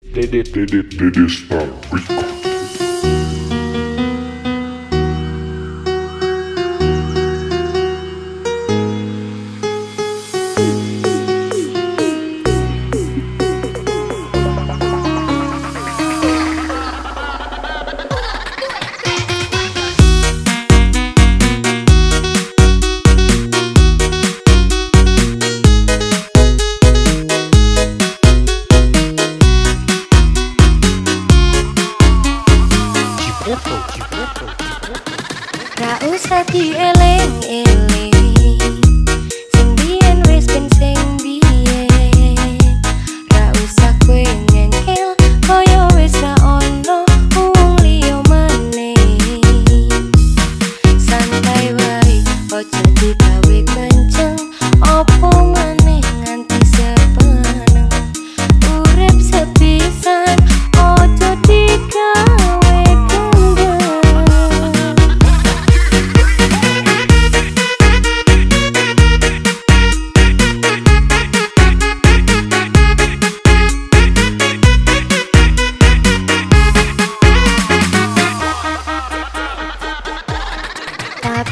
Did it, did it, did it, Ra usah kowe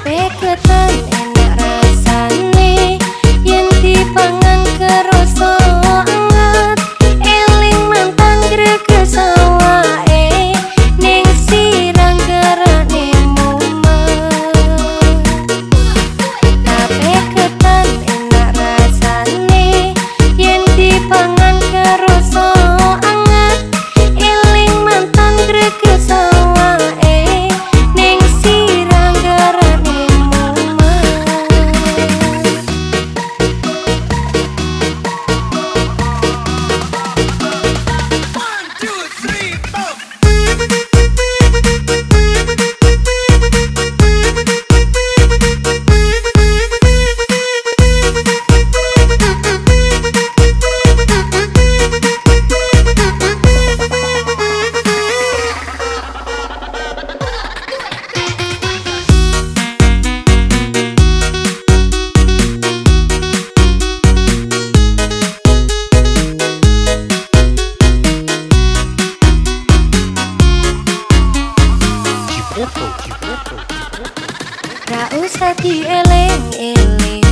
Pekatan enak rasane Yang dipanggil Tak usah dieling-eling